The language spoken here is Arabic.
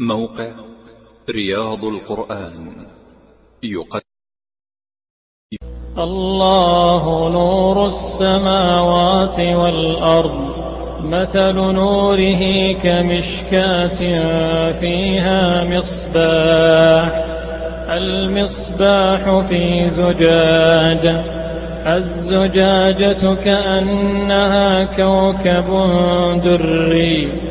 موقع رياض القرآن. يقدم. الله نور السماوات والأرض مثل نوره كمشكاة فيها مصباح المصباح في زجاج الزجاجة كأنها كوكب دري.